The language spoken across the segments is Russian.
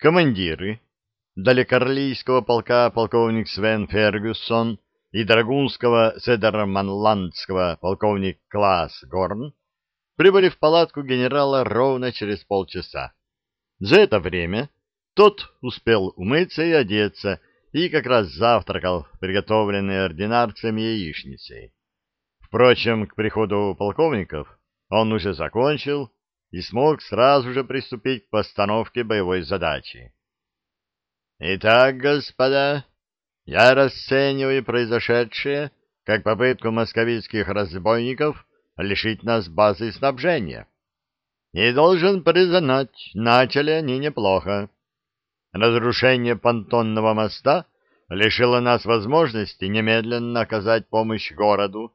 командиры далекорлийского полка полковник Свен Фергюсон и драгунского седерманландского полковник Класс Горн прибыли в палатку генерала ровно через полчаса. За это время тот успел умыться и одеться, и как раз завтракал, приготовленной ординарцами яичницей. Впрочем, к приходу полковников он уже закончил и смог сразу же приступить к постановке боевой задачи. «Итак, господа, я расцениваю произошедшее как попытку московитских разбойников лишить нас базы снабжения. И должен признать, начали они неплохо. Разрушение понтонного моста лишило нас возможности немедленно оказать помощь городу,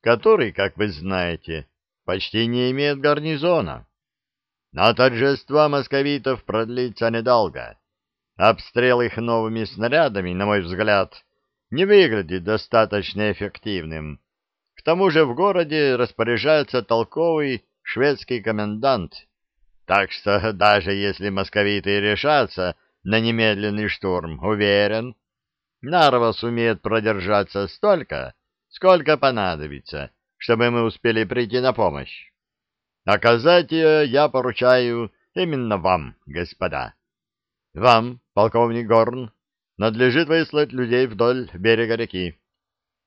который, как вы знаете, почти не имеет гарнизона. Но торжество московитов продлится недолго. Обстрел их новыми снарядами, на мой взгляд, не выглядит достаточно эффективным. К тому же в городе распоряжается толковый шведский комендант, так что даже если московиты решатся на немедленный штурм, уверен, Нарва сумеет продержаться столько, сколько понадобится, чтобы мы успели прийти на помощь. Оказать ее я поручаю именно вам, господа. Вам, полковник Горн, надлежит выслать людей вдоль берега реки.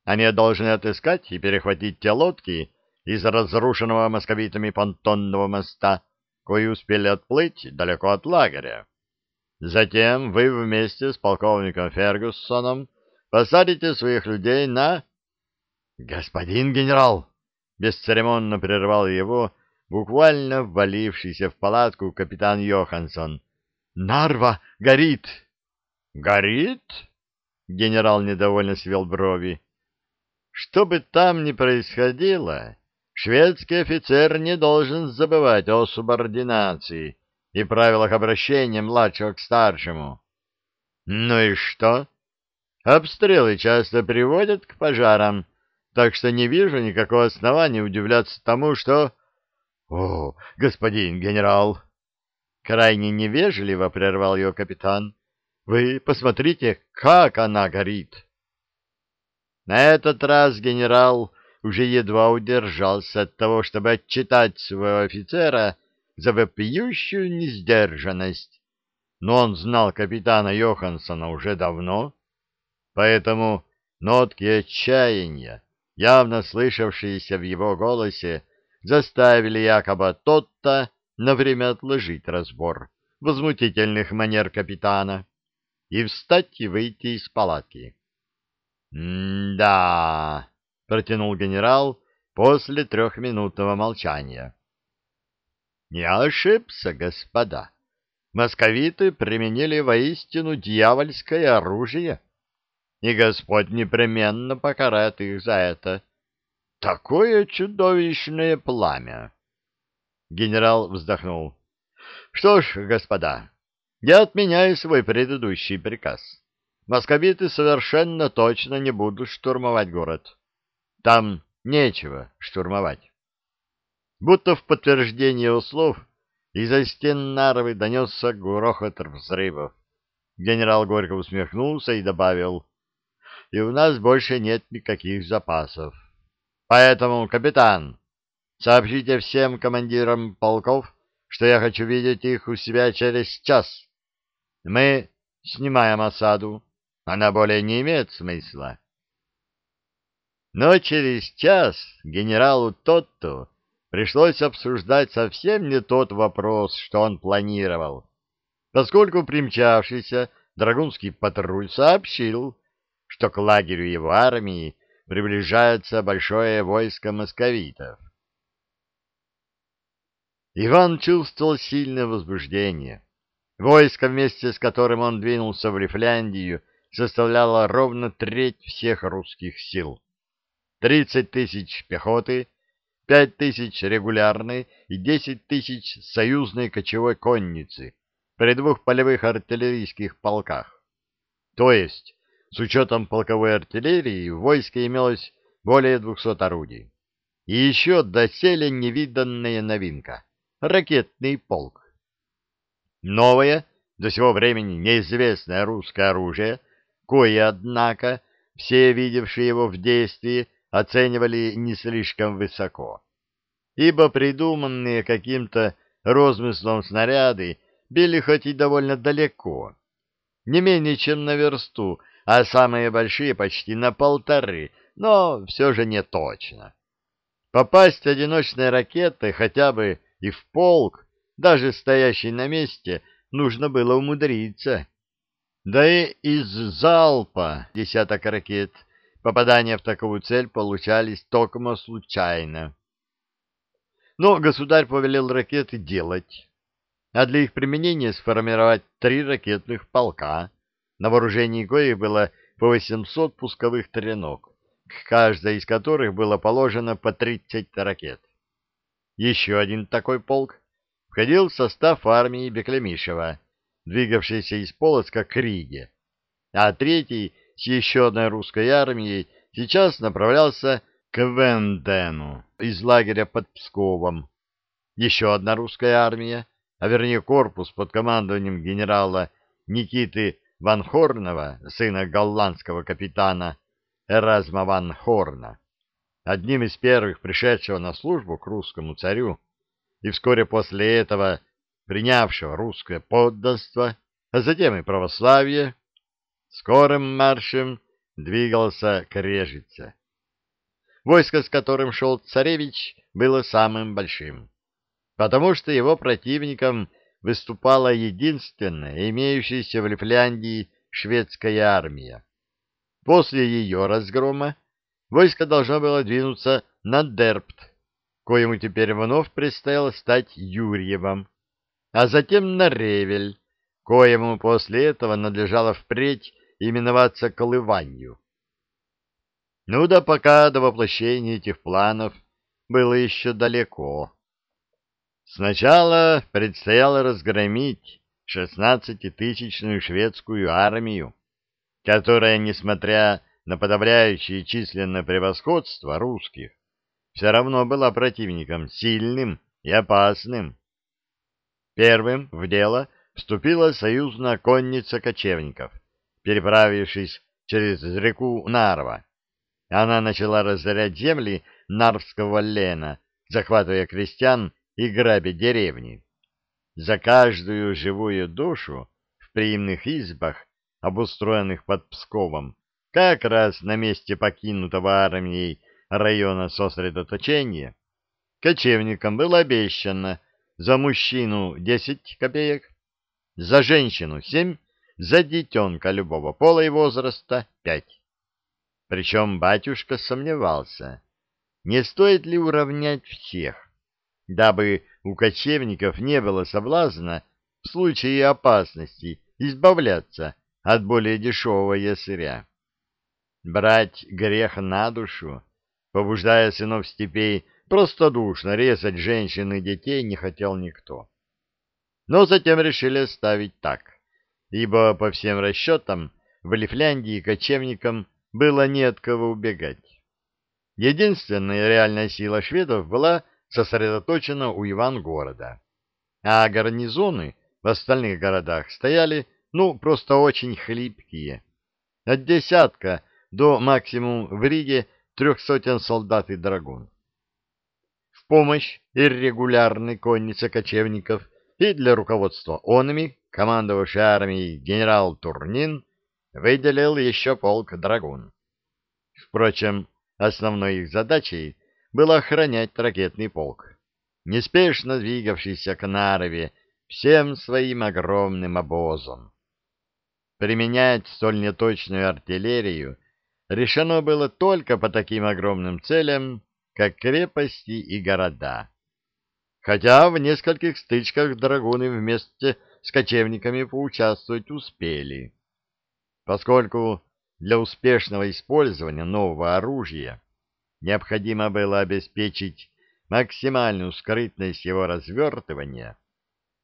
Они должны отыскать и перехватить те лодки из разрушенного московитами понтонного моста, кои успели отплыть далеко от лагеря. Затем вы вместе с полковником Фергюсоном посадите своих людей на... — Господин генерал! — бесцеремонно прервал его буквально ввалившийся в палатку капитан Йоханссон. «Нарва горит!» «Горит?» — генерал недовольно свел брови. «Что бы там ни происходило, шведский офицер не должен забывать о субординации и правилах обращения младшего к старшему». «Ну и что?» «Обстрелы часто приводят к пожарам, так что не вижу никакого основания удивляться тому, что...» — О, господин генерал! — крайне невежливо прервал ее капитан. — Вы посмотрите, как она горит! На этот раз генерал уже едва удержался от того, чтобы отчитать своего офицера за вопиющую несдержанность. Но он знал капитана Йоханссона уже давно, поэтому нотки отчаяния, явно слышавшиеся в его голосе, заставили якобы тот-то на время отложить разбор возмутительных манер капитана и встать и выйти из палатки. «М-да», — протянул генерал после трехминутного молчания. «Не ошибся, господа. Московиты применили воистину дьявольское оружие, и Господь непременно покарает их за это». Такое чудовищное пламя! Генерал вздохнул. Что ж, господа, я отменяю свой предыдущий приказ. Московиты совершенно точно не будут штурмовать город. Там нечего штурмовать. Будто в подтверждение его слов из-за стен Нарвы донесся грохот взрывов. Генерал горько усмехнулся и добавил, «И у нас больше нет никаких запасов. Поэтому, капитан, сообщите всем командирам полков, что я хочу видеть их у себя через час. Мы снимаем осаду. Она более не имеет смысла. Но через час генералу Тотту пришлось обсуждать совсем не тот вопрос, что он планировал, поскольку примчавшийся драгунский патруль сообщил, что к лагерю его армии приближается большое войско московитов. Иван чувствовал сильное возбуждение. Войско, вместе с которым он двинулся в Лифляндию, составляло ровно треть всех русских сил. Тридцать тысяч пехоты, пять тысяч регулярной и десять тысяч союзной кочевой конницы при двух полевых артиллерийских полках. То есть с учетом полковой артиллерии в войске имелось более 200 орудий. И еще доселе невиданная новинка — ракетный полк. Новое до сего времени неизвестное русское оружие, кое, однако, все видевшие его в действии оценивали не слишком высоко, ибо придуманные каким-то розмыслом снаряды били хоть и довольно далеко, не менее чем на версту, а самые большие почти на полторы, но все же не точно. Попасть одиночной ракетой хотя бы и в полк, даже стоящий на месте, нужно было умудриться. Да и из залпа десяток ракет попадания в такую цель получались только случайно. Но государь повелел ракеты делать, а для их применения сформировать три ракетных полка, на вооружении коих было по 800 пусковых треног, к каждой из которых было положено по 30 ракет. Еще один такой полк входил в состав армии Беклемишева, двигавшейся из Полоцка к Риге, а третий с еще одной русской армией сейчас направлялся к Вендену из лагеря под Псковом. Еще одна русская армия, а вернее корпус под командованием генерала Никиты Ван Хорнова, сына голландского капитана Эразма Ван Хорна, одним из первых пришедшего на службу к русскому царю, и вскоре после этого принявшего русское подданство, а затем и православие, скорым маршем двигался к Режице. Войско, с которым шел царевич, было самым большим, потому что его противником выступала единственная имеющаяся в Лифляндии шведская армия. После ее разгрома войско должно было двинуться на Дерпт, коему теперь вновь предстояло стать Юрьевым, а затем на Ревель, коему после этого надлежало впредь именоваться Колыванью. Ну да пока до воплощения этих планов было еще далеко. Сначала предстояло разгромить шестнадцатитысячную шведскую армию, которая, несмотря на подавляющее численное превосходство русских, все равно была противником сильным и опасным. Первым в дело вступила союзная конница кочевников, переправившись через реку Нарва. Она начала разорять земли Нарвского Лена, захватывая крестьян и грабя деревни. За каждую живую душу в приимных избах, обустроенных под Псковом, как раз на месте покинутого армией района сосредоточения, кочевникам было обещано за мужчину 10 копеек, за женщину 7, за детенка любого пола и возраста 5. Причем батюшка сомневался, не стоит ли уравнять всех, дабы у кочевников не было соблазна в случае опасности избавляться от более дешевого ясыря. Брать грех на душу побуждая сынов степей простодушно резать женщин и детей не хотел никто. Но затем решили оставить так, ибо, по всем расчетам, в Лифляндии кочевникам было не от кого убегать. Единственная реальная сила шведов была сосредоточена у Ивангорода, а гарнизоны в остальных городах стояли, ну, просто очень хлипкие. От десятка до максимум в Риге трех сотен солдат и драгун. В помощь иррегулярной коннице кочевников и для руководства онами, командовавший армией генерал Турнин, выделил еще полк драгун. Впрочем, основной их задачей было охранять ракетный полк, неспешно двигавшийся к Нарове всем своим огромным обозом. Применять столь неточную артиллерию решено было только по таким огромным целям, как крепости и города. Хотя в нескольких стычках драгуны вместе с кочевниками поучаствовать успели. Поскольку для успешного использования нового оружия необходимо было обеспечить максимальную скрытность его развертывания,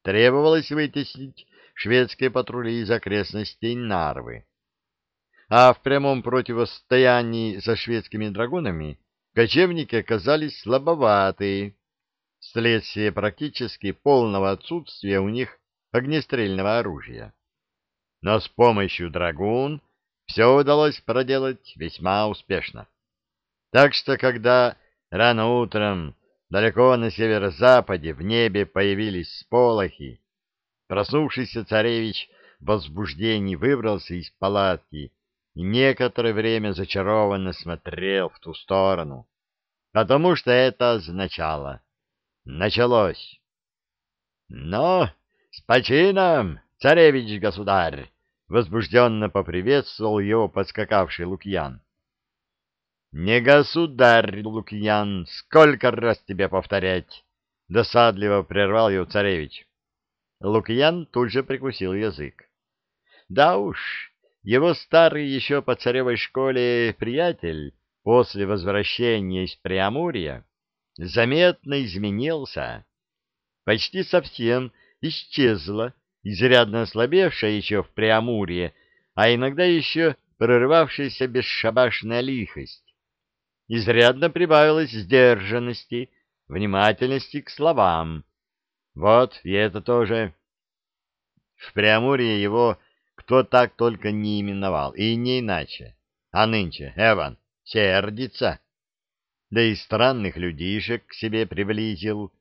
требовалось вытеснить шведские патрули из окрестностей Нарвы а в прямом противостоянии со шведскими драгунами кочевники оказались слабоватые, вследствие практически полного отсутствия у них огнестрельного оружия. Но с помощью драгун все удалось проделать весьма успешно. Так что, когда рано утром далеко на северо-западе в небе появились сполохи, проснувшийся царевич в возбуждении выбрался из палатки и некоторое время зачарованно смотрел в ту сторону, потому что это означало «началось». «Но с почином, царевич-государь!» — возбужденно поприветствовал его подскакавший Лукьян. «Не государь, Лукьян, сколько раз тебе повторять!» — досадливо прервал его царевич. Лукьян тут же прикусил язык. «Да уж, его старый еще по царевой школе приятель после возвращения из Преамурья заметно изменился. Почти совсем исчезла изрядно ослабевшая еще в Преамурье, а иногда еще прорывавшаяся бесшабашная лихость. Изрядно прибавилось сдержанности, внимательности к словам. Вот, и это тоже. В Преамурье его кто так только не именовал, и не иначе. А нынче Эван сердится. Да и странных людишек к себе приблизил.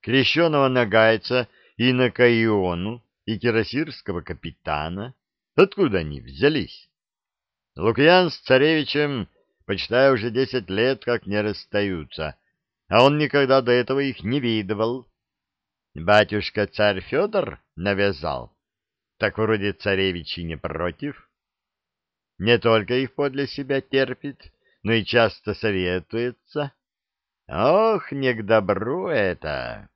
Крещеного нагайца и на Каиону, и кирасирского капитана. Откуда они взялись? Лукьян с царевичем, почитай, уже десять лет как не расстаются, а он никогда до этого их не видывал. Батюшка царь Федор навязал так вроде царевичи не против. Не только их подле себя терпит, но и часто советуется. Ох, не к добру это!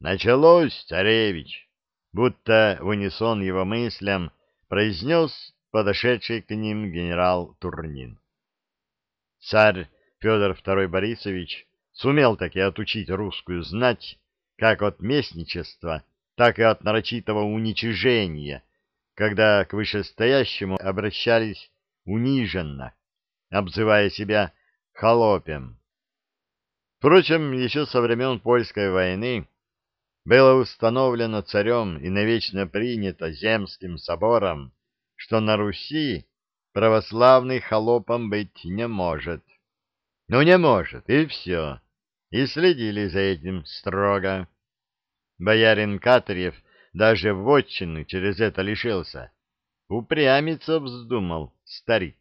Началось, царевич, будто в унисон его мыслям произнес подошедший к ним генерал Турнин. Царь Федор II Борисович сумел таки отучить русскую знать, как от местничества так и от нарочитого уничижения, когда к вышестоящему обращались униженно, обзывая себя холопем. Впрочем, еще со времен Польской войны было установлено царем и навечно принято Земским собором, что на Руси православный холопом быть не может. Ну, не может, и все. И следили за этим строго. Боярин Катарев даже вотчины через это лишился. Упрямиться вздумал старик.